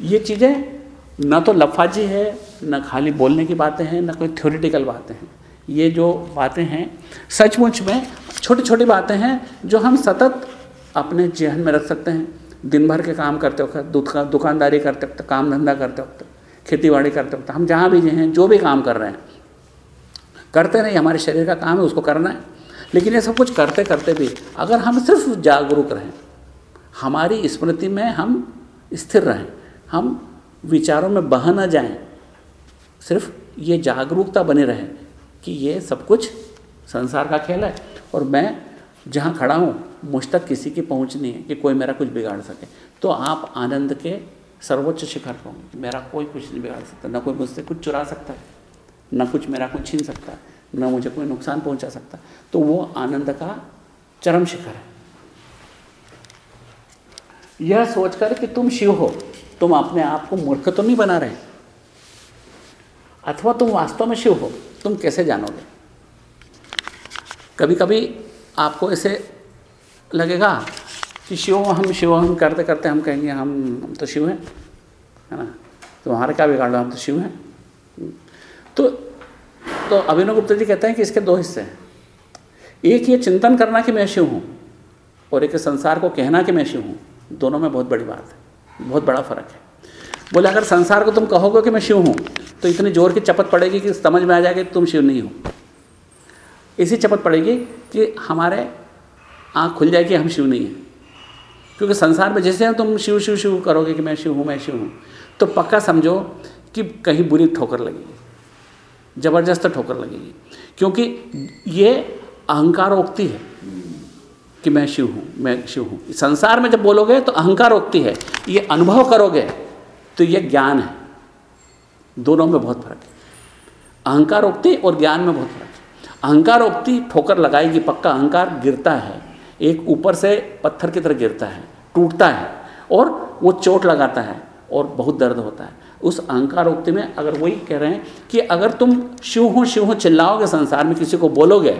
ये चीज़ें न तो लफाजी है, न खाली बोलने की बातें हैं, न कोई थ्योरिटिकल बातें हैं। ये जो बातें हैं, सचमुच में छोटी छोटी बातें हैं, जो हम सतत अपने जहन में रख सकते हैं। दिन भर के काम करते वक्त दुकानदारी करते वक्त, काम धंधा करते वक्त। खेती बाड़ी करते वक्त। हम जहाँ भी हैं, जो भी काम कर रहे हैं, करते नहीं हमारे शरीर का काम है, उसको करना है। लेकिन ये सब कुछ करते करते भी अगर हम सिर्फ़ जागरूक रहें, हमारी स्मृति में हम स्थिर रहें, हम विचारों में बह न जाएँ, सिर्फ़ ये जागरूकता बनी रहे कि ये सब कुछ संसार का खेल है। और मैं जहाँ खड़ा हूँ, मुझ तक किसी की पहुँच नहीं है कि कोई मेरा कुछ बिगाड़ सके। तो आप आनंद के सर्वोच्च शिखर पर मेरा कोई कुछ नहीं बिगाड़ सकता, न कोई मुझसे कुछ चुरा सकता है, न कुछ मेरा कुछ छीन सकता है, न मुझे कोई नुकसान पहुँचा सकता तो वो आनंद का चरम शिखर है। यह सोचकर कि तुम शिव हो, तुम अपने आप को मूर्ख तो नहीं बना रहे, अथवा तुम वास्तव में शिव हो, तुम कैसे जानोगे? कभी कभी आपको ऐसे लगेगा कि शिव, हम शिव, हम करते करते हम कहेंगे, हम हम तो शिव हैं। है ना? तुम्हारे क्या बिगाड़ हम तो शिव हैं। तो तो अभिनव गुप्ता जी कहते हैं कि इसके दो हिस्से हैं। एक ये चिंतन करना कि मैं शिव हूँ, और एक संसार को कहना कि मैं शिव हूँ। दोनों में बहुत बड़ी बात है, बहुत बड़ा फ़र्क है। बोले, अगर संसार को तुम कहोगे कि मैं शिव हूँ तो इतनी ज़ोर की चपत पड़ेगी कि समझ में आ जाएगी तुम शिव नहीं हो। इसी चपत पड़ेगी कि हमारे आँख खुल जाएगी हम शिव नहीं हैं। क्योंकि संसार में जैसे तुम शिव शिव शिव करोगे कि मैं शिव हूँ, मैं शिव हूँ। तो पक्का समझो कि कहीं बुरी ठोकर लगेगी। ज़बरदस्त ठोकर लगेगी। क्योंकि ये अहंकारोक्ति है कि मैं शिव हूँ, मैं शिव हूँ। संसार में जब बोलोगे तो अहंकारोक्ति है। ये अनुभव करोगे तो ये ज्ञान है। दोनों में बहुत फ़र्क है। अहंकारोक्ति और ज्ञान में बहुत फ़र्क है। अहंकारोक्ति ठोकर लगाएगी, पक्का अहंकार गिरता है। एक ऊपर से पत्थर की तरह गिरता है, टूटता है और वो चोट लगाता है और बहुत दर्द होता है। उस अहंकार उक्ति में अगर वही कह रहे हैं कि अगर तुम शिव हो शिव हो, चिल्लाओगे संसार में, किसी को बोलोगे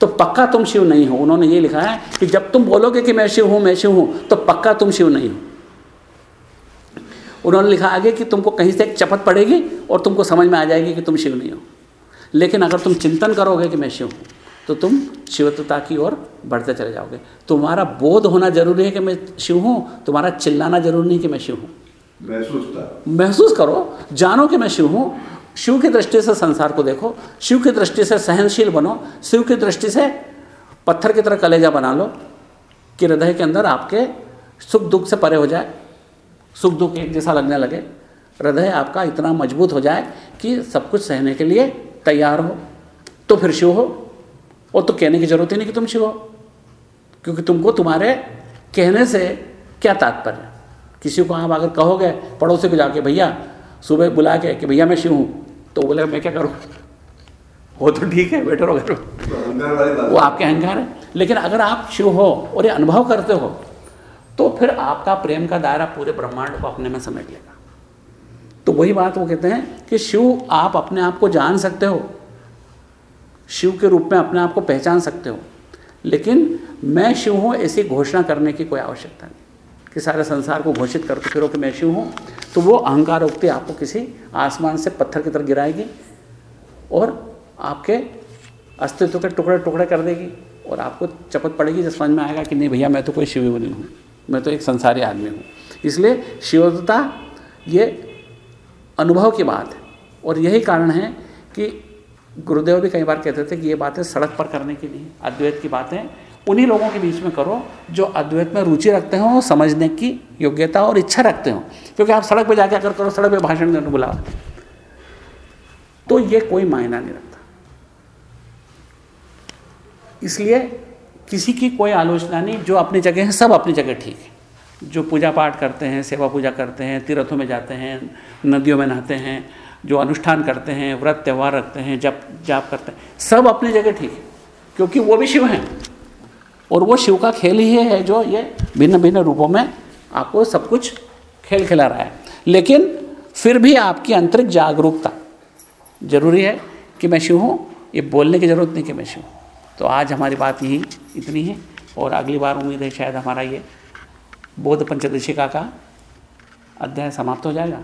तो पक्का तुम शिव नहीं हो। उन्होंने ये लिखा है कि जब तुम बोलोगे कि मैं शिव हूँ, मैं शिव हूँ तो पक्का तुम शिव नहीं हो। उन्होंने लिखा आगे कि तुमको कहीं से एक चपत पड़ेगी और तुमको समझ में आ जाएगी कि तुम शिव नहीं हो। लेकिन अगर तुम चिंतन करोगे कि मैं शिव हूँ तो तुम शिवत्वता की ओर बढ़ते चले जाओगे। तुम्हारा बोध होना ज़रूरी है कि मैं शिव हूँ तुम्हारा चिल्लाना ज़रूरी नहीं कि मैं शिव हूँ। महसूस महसूस करो जानो कि मैं शिव हूँ। शिव की दृष्टि से संसार को देखो शिव की दृष्टि से सहनशील बनो शिव की दृष्टि से पत्थर की तरह कलेजा बना लो कि हृदय के अंदर आपके सुख दुख से परे हो जाए सुख दुख एक जैसा लगने लगे हृदय आपका इतना मज़बूत हो जाए कि सब कुछ सहने के लिए तैयार हो। तो फिर शिव हो। और तो कहने की ज़रूरत ही नहीं कि तुम शिव हो। क्योंकि तुमको तुम्हारे कहने से क्या तात्पर्य? किसी को आप अगर कहोगे, पड़ोसी को जाके, भैया, सुबह बुला के कि भैया, मैं शिव हूँ। तो बोले मैं क्या करूँ? वो तो ठीक है बेटर हो तो वो आपके अहंकार है। लेकिन अगर आप शिव हो और ये अनुभव करते हो तो फिर आपका प्रेम का दायरा पूरे ब्रह्मांड को अपने में समेट लेगा। तो वही बात वो कहते हैं कि शिव आप अपने आप को जान सकते हो शिव के रूप में अपने आप को पहचान सकते हो, लेकिन मैं शिव हूँ, ऐसी घोषणा करने की कोई आवश्यकता नहीं। कि सारे संसार को घोषित करते फिरो कि मैं शिव हूँ तो वो अहंकार उक्ति आपको किसी आसमान से पत्थर की तरह गिराएगी और आपके अस्तित्व के टुकड़े टुकड़े कर देगी और आपको चपत पड़ेगी जब समझ में आएगा कि नहीं भैया, मैं तो कोई शिव नहीं हूँ, मैं तो एक संसारी आदमी हूँ। इसलिए शिवता ये अनुभव की बात है और यही कारण है कि गुरुदेव भी कई बार कहते थे कि ये बातें सड़क पर करने की नहीं, अद्वैत की बातें। उन्हीं लोगों के बीच में करो जो अद्वैत में रुचि रखते हो, समझने की योग्यता और इच्छा रखते हो। क्योंकि आप सड़क पर जाके अगर करो, सड़क पर भाषण देने बुलाओ तो ये कोई मायना नहीं रखता। इसलिए किसी की कोई आलोचना नहीं, जो अपनी जगह है, सब अपनी जगह ठीक है। जो पूजा पाठ करते हैं, सेवा पूजा करते हैं, तीर्थों में जाते हैं, नदियों में नहाते हैं जो अनुष्ठान करते हैं, व्रत, त्यौहार रखते हैं, जप, जाप करते हैं, सब अपनी जगह ठीक है, क्योंकि वो भी शिव हैं। और वो शिव का खेल ही है जो ये भिन्न भिन्न रूपों में आपको सब कुछ खेल खिला रहा है। लेकिन फिर भी आपकी आंतरिक जागरूकता ज़रूरी है कि मैं शिव हूँ, ये बोलने की ज़रूरत नहीं कि मैं शिव हूँ। तो आज हमारी बात यही, इतनी है, और अगली बार उम्मीद है शायद हमारा ये बौद्ध पंचदशिका का अध्याय समाप्त हो जाएगा।